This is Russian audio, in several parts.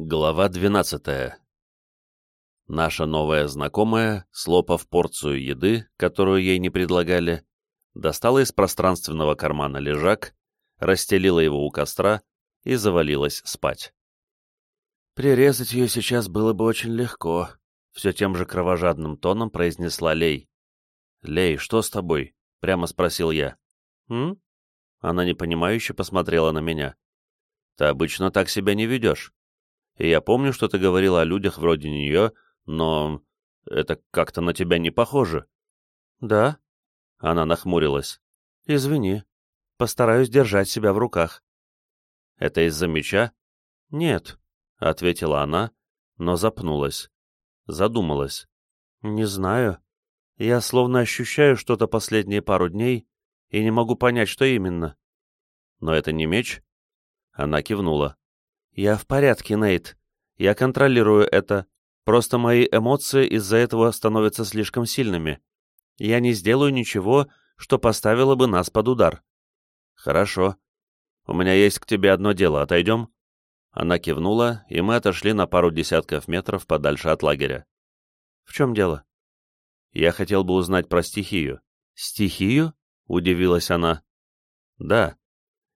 Глава 12 Наша новая знакомая, слопав порцию еды, которую ей не предлагали, достала из пространственного кармана лежак, расстелила его у костра и завалилась спать. «Прирезать ее сейчас было бы очень легко», — все тем же кровожадным тоном произнесла Лей. «Лей, что с тобой?» — прямо спросил я. «М?» Она непонимающе посмотрела на меня. «Ты обычно так себя не ведешь. И я помню, что ты говорила о людях вроде нее, но это как-то на тебя не похоже». «Да?» Она нахмурилась. «Извини. Постараюсь держать себя в руках». «Это из-за меча?» «Нет», — ответила она, но запнулась. Задумалась. «Не знаю. Я словно ощущаю что-то последние пару дней и не могу понять, что именно». «Но это не меч?» Она кивнула. «Я в порядке, Нейт. Я контролирую это. Просто мои эмоции из-за этого становятся слишком сильными. Я не сделаю ничего, что поставило бы нас под удар». «Хорошо. У меня есть к тебе одно дело. Отойдем?» Она кивнула, и мы отошли на пару десятков метров подальше от лагеря. «В чем дело?» «Я хотел бы узнать про стихию». «Стихию?» — удивилась она. «Да.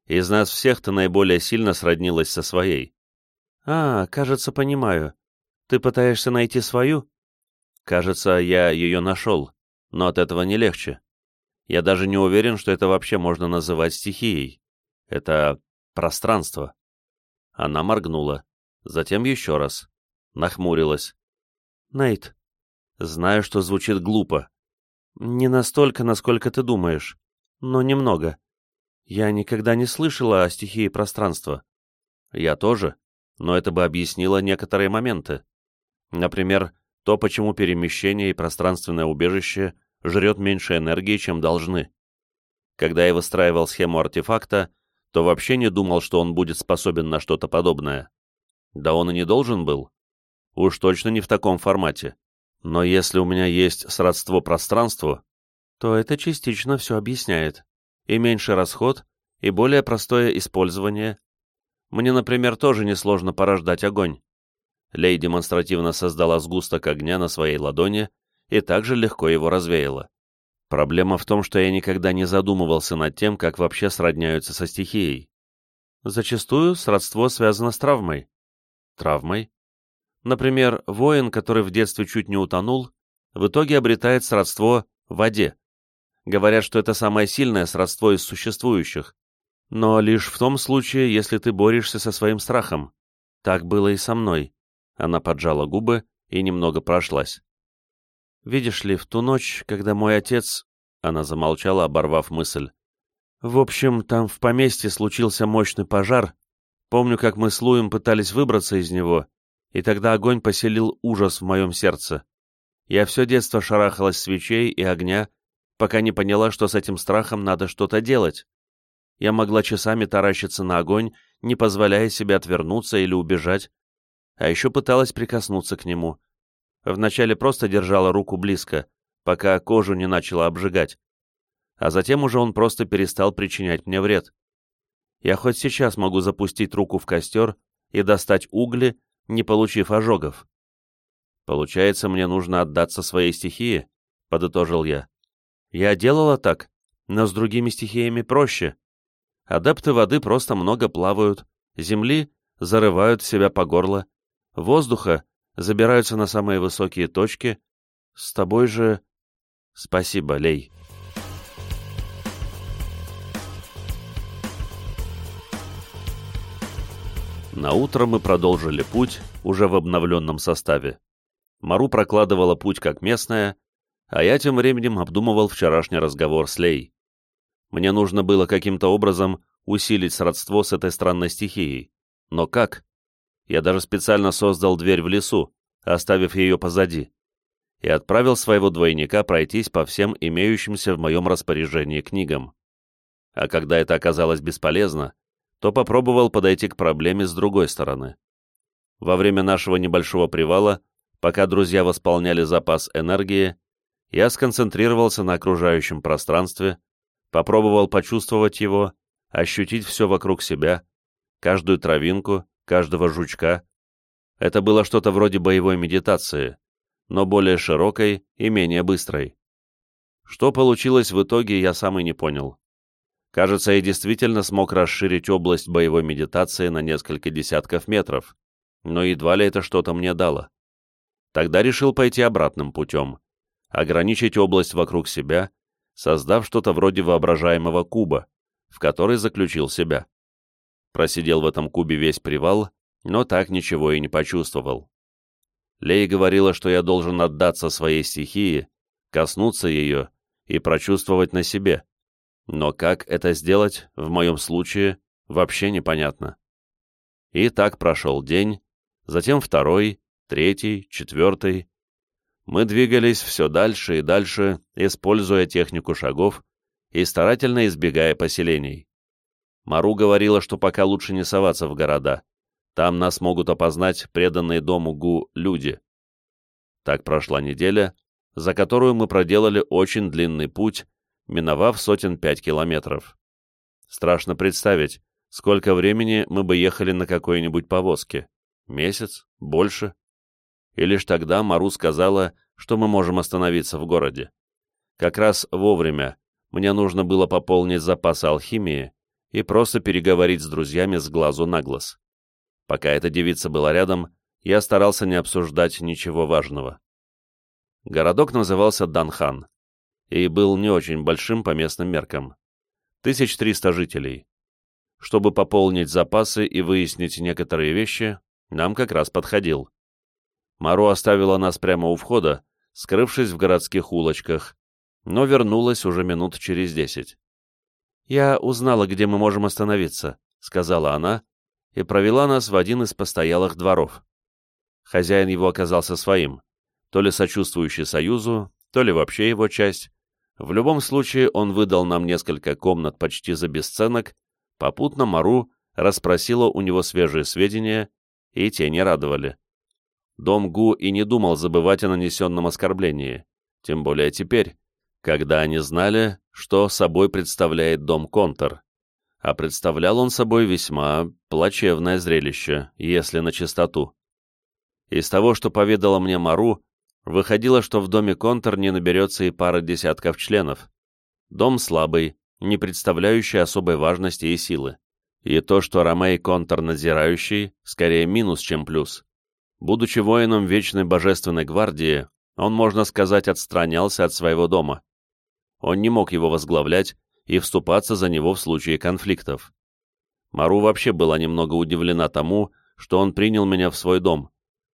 Из нас всех ты наиболее сильно сроднилась со своей. «А, кажется, понимаю. Ты пытаешься найти свою?» «Кажется, я ее нашел, но от этого не легче. Я даже не уверен, что это вообще можно называть стихией. Это пространство». Она моргнула, затем еще раз. Нахмурилась. «Нейт, знаю, что звучит глупо. Не настолько, насколько ты думаешь, но немного. Я никогда не слышала о стихии пространства». «Я тоже», но это бы объяснило некоторые моменты. Например, то, почему перемещение и пространственное убежище жрет меньше энергии, чем должны. Когда я выстраивал схему артефакта, то вообще не думал, что он будет способен на что-то подобное. Да он и не должен был. Уж точно не в таком формате. Но если у меня есть сродство пространству, то это частично все объясняет. И меньший расход, и более простое использование, мне, например, тоже несложно порождать огонь. Лей демонстративно создала сгусток огня на своей ладони и также легко его развеяла. Проблема в том, что я никогда не задумывался над тем, как вообще сродняются со стихией. Зачастую сродство связано с травмой. Травмой? Например, воин, который в детстве чуть не утонул, в итоге обретает сродство в воде. Говорят, что это самое сильное сродство из существующих, но лишь в том случае, если ты борешься со своим страхом. Так было и со мной. Она поджала губы и немного прошлась. Видишь ли, в ту ночь, когда мой отец... Она замолчала, оборвав мысль. В общем, там в поместье случился мощный пожар. Помню, как мы с Луем пытались выбраться из него, и тогда огонь поселил ужас в моем сердце. Я все детство шарахалась свечей и огня, пока не поняла, что с этим страхом надо что-то делать. Я могла часами таращиться на огонь, не позволяя себе отвернуться или убежать, а еще пыталась прикоснуться к нему. Вначале просто держала руку близко, пока кожу не начала обжигать, а затем уже он просто перестал причинять мне вред. Я хоть сейчас могу запустить руку в костер и достать угли, не получив ожогов. Получается, мне нужно отдаться своей стихии, — подытожил я. Я делала так, но с другими стихиями проще. Адепты воды просто много плавают, земли зарывают себя по горло, воздуха забираются на самые высокие точки. С тобой же... Спасибо, Лей. На утро мы продолжили путь, уже в обновленном составе. Мару прокладывала путь как местная, а я тем временем обдумывал вчерашний разговор с Лей. Мне нужно было каким-то образом усилить сродство с этой странной стихией. Но как? Я даже специально создал дверь в лесу, оставив ее позади, и отправил своего двойника пройтись по всем имеющимся в моем распоряжении книгам. А когда это оказалось бесполезно, то попробовал подойти к проблеме с другой стороны. Во время нашего небольшого привала, пока друзья восполняли запас энергии, я сконцентрировался на окружающем пространстве, Попробовал почувствовать его, ощутить все вокруг себя, каждую травинку, каждого жучка. Это было что-то вроде боевой медитации, но более широкой и менее быстрой. Что получилось в итоге, я сам и не понял. Кажется, я действительно смог расширить область боевой медитации на несколько десятков метров, но едва ли это что-то мне дало. Тогда решил пойти обратным путем, ограничить область вокруг себя, создав что-то вроде воображаемого куба, в который заключил себя. Просидел в этом кубе весь привал, но так ничего и не почувствовал. Лей говорила, что я должен отдаться своей стихии, коснуться ее и прочувствовать на себе. Но как это сделать, в моем случае, вообще непонятно. И так прошел день, затем второй, третий, четвертый. Мы двигались все дальше и дальше, используя технику шагов и старательно избегая поселений. Мару говорила, что пока лучше не соваться в города. Там нас могут опознать преданные дому Гу люди. Так прошла неделя, за которую мы проделали очень длинный путь, миновав сотен пять километров. Страшно представить, сколько времени мы бы ехали на какой-нибудь повозке. Месяц? Больше? И лишь тогда Мару сказала, что мы можем остановиться в городе. Как раз вовремя мне нужно было пополнить запасы алхимии и просто переговорить с друзьями с глазу на глаз. Пока эта девица была рядом, я старался не обсуждать ничего важного. Городок назывался Данхан и был не очень большим по местным меркам. 1300 жителей. Чтобы пополнить запасы и выяснить некоторые вещи, нам как раз подходил. Мару оставила нас прямо у входа, скрывшись в городских улочках, но вернулась уже минут через десять. «Я узнала, где мы можем остановиться», — сказала она, и провела нас в один из постоялых дворов. Хозяин его оказался своим, то ли сочувствующий Союзу, то ли вообще его часть. В любом случае он выдал нам несколько комнат почти за бесценок, попутно Мару расспросила у него свежие сведения, и те не радовали. Дом Гу и не думал забывать о нанесенном оскорблении, тем более теперь, когда они знали, что собой представляет дом Контор. А представлял он собой весьма плачевное зрелище, если на чистоту. Из того, что поведала мне Мару, выходило, что в доме Контор не наберется и пара десятков членов. Дом слабый, не представляющий особой важности и силы. И то, что Ромей Контор надзирающий, скорее минус, чем плюс. Будучи воином Вечной Божественной Гвардии, он, можно сказать, отстранялся от своего дома. Он не мог его возглавлять и вступаться за него в случае конфликтов. Мару вообще была немного удивлена тому, что он принял меня в свой дом,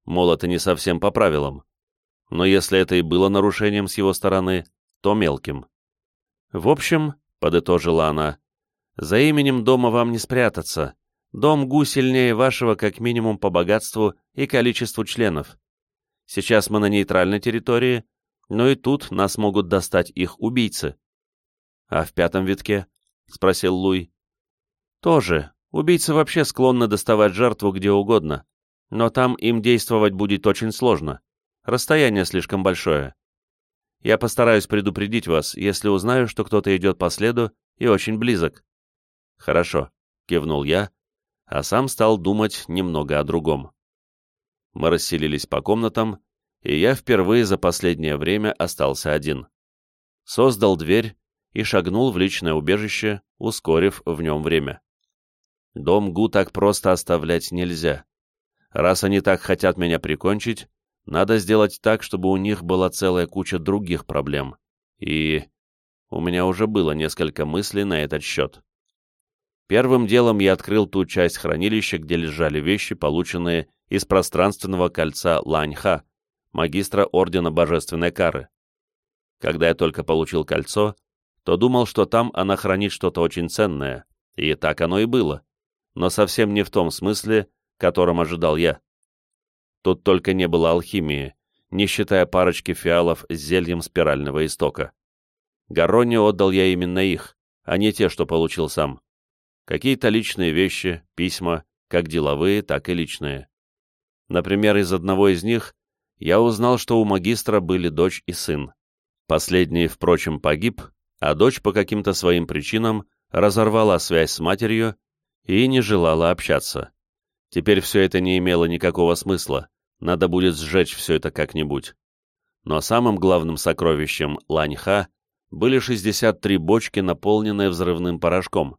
мол, это не совсем по правилам. Но если это и было нарушением с его стороны, то мелким. «В общем», — подытожила она, — «за именем дома вам не спрятаться. Дом Гу сильнее вашего как минимум по богатству и количеству членов. Сейчас мы на нейтральной территории, но и тут нас могут достать их убийцы. — А в пятом витке? — спросил Луй. — Тоже. Убийцы вообще склонны доставать жертву где угодно, но там им действовать будет очень сложно. Расстояние слишком большое. Я постараюсь предупредить вас, если узнаю, что кто-то идет по следу и очень близок. — Хорошо, — кивнул я, а сам стал думать немного о другом. Мы расселились по комнатам, и я впервые за последнее время остался один. Создал дверь и шагнул в личное убежище, ускорив в нем время. Дом Гу так просто оставлять нельзя. Раз они так хотят меня прикончить, надо сделать так, чтобы у них была целая куча других проблем. И у меня уже было несколько мыслей на этот счет. Первым делом я открыл ту часть хранилища, где лежали вещи, полученные из пространственного кольца Ланьха, магистра Ордена Божественной Кары. Когда я только получил кольцо, то думал, что там она хранит что-то очень ценное, и так оно и было, но совсем не в том смысле, которым ожидал я. Тут только не было алхимии, не считая парочки фиалов с зельем спирального истока. Гарроне отдал я именно их, а не те, что получил сам. Какие-то личные вещи, письма, как деловые, так и личные. Например, из одного из них я узнал, что у магистра были дочь и сын. Последний, впрочем, погиб, а дочь по каким-то своим причинам разорвала связь с матерью и не желала общаться. Теперь все это не имело никакого смысла, надо будет сжечь все это как-нибудь. Но самым главным сокровищем Ланьха были 63 бочки, наполненные взрывным порошком.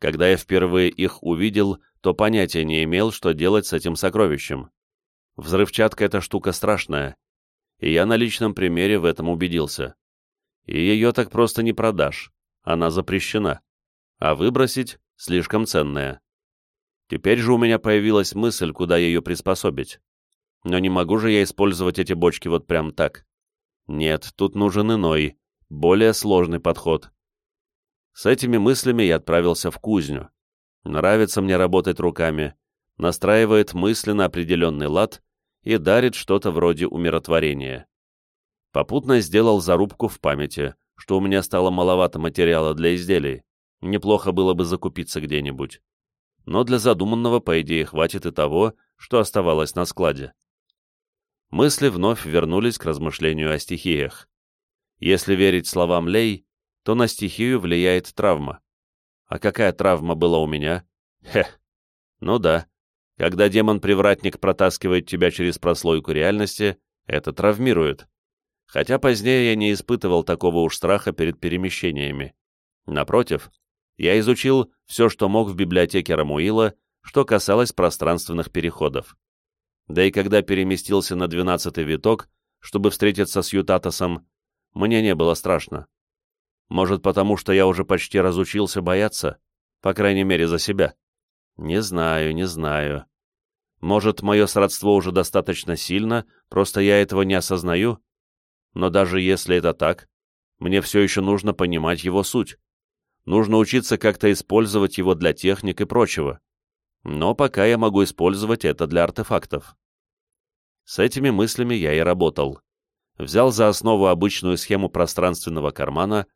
Когда я впервые их увидел, то понятия не имел, что делать с этим сокровищем. Взрывчатка — эта штука страшная, и я на личном примере в этом убедился. И ее так просто не продашь, она запрещена, а выбросить слишком ценная. Теперь же у меня появилась мысль, куда ее приспособить. Но не могу же я использовать эти бочки вот прям так. Нет, тут нужен иной, более сложный подход. С этими мыслями я отправился в кузню. Нравится мне работать руками, настраивает мысли на определенный лад и дарит что-то вроде умиротворения. Попутно сделал зарубку в памяти, что у меня стало маловато материала для изделий. Неплохо было бы закупиться где-нибудь. Но для задуманного, по идее, хватит и того, что оставалось на складе. Мысли вновь вернулись к размышлению о стихиях. Если верить словам Лей, то на стихию влияет травма. А какая травма была у меня? Хе. Ну да, когда демон-привратник протаскивает тебя через прослойку реальности, это травмирует. Хотя позднее я не испытывал такого уж страха перед перемещениями. Напротив, я изучил все, что мог в библиотеке Рамуила, что касалось пространственных переходов. Да и когда переместился на двенадцатый виток, чтобы встретиться с Ютатосом, мне не было страшно. Может, потому что я уже почти разучился бояться, по крайней мере, за себя. Не знаю, не знаю. Может, мое сродство уже достаточно сильно, просто я этого не осознаю? Но даже если это так, мне все еще нужно понимать его суть. Нужно учиться как-то использовать его для техник и прочего. Но пока я могу использовать это для артефактов. С этими мыслями я и работал. Взял за основу обычную схему пространственного кармана,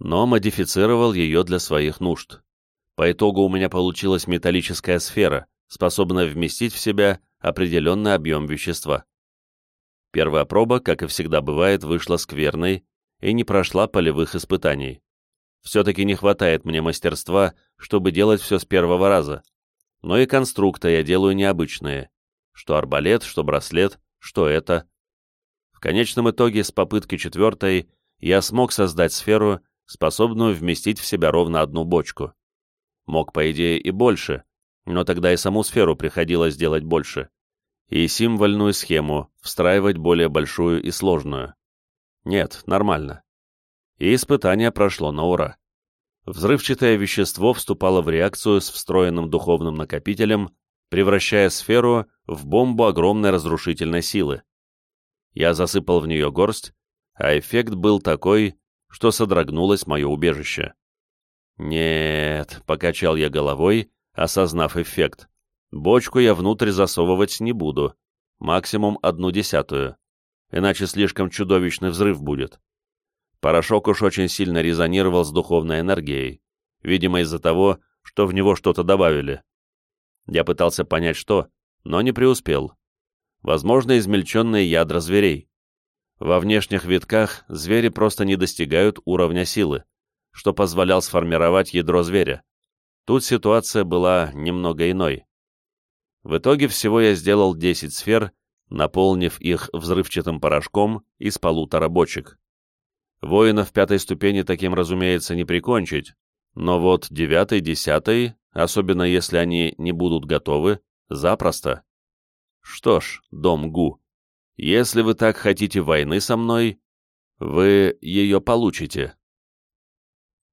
но модифицировал ее для своих нужд. По итогу у меня получилась металлическая сфера, способная вместить в себя определенный объем вещества. Первая проба, как и всегда бывает, вышла скверной и не прошла полевых испытаний. Все-таки не хватает мне мастерства, чтобы делать все с первого раза. Но и конструкта я делаю необычные. Что арбалет, что браслет, что это. В конечном итоге, с попытки четвертой, я смог создать сферу, способную вместить в себя ровно одну бочку. Мог, по идее, и больше, но тогда и саму сферу приходилось делать больше, и символьную схему встраивать более большую и сложную. Нет, нормально. И испытание прошло на ура. Взрывчатое вещество вступало в реакцию с встроенным духовным накопителем, превращая сферу в бомбу огромной разрушительной силы. Я засыпал в нее горсть, а эффект был такой, что содрогнулось мое убежище. «Нет», — покачал я головой, осознав эффект. Бочку я внутрь засовывать не буду, максимум одну десятую, иначе слишком чудовищный взрыв будет. Порошок уж очень сильно резонировал с духовной энергией, видимо из-за того, что в него что-то добавили. Я пытался понять, что, но не преуспел. Возможно, измельченные ядра зверей. Во внешних витках звери просто не достигают уровня силы, что позволял сформировать ядро зверя. Тут ситуация была немного иной. В итоге всего я сделал 10 сфер, наполнив их взрывчатым порошком из полутора бочек. Воинов пятой ступени таким, разумеется, не прикончить, но вот девятый, десятый, особенно если они не будут готовы, запросто. Что ж, дом Гу, если вы так хотите войны со мной, вы ее получите.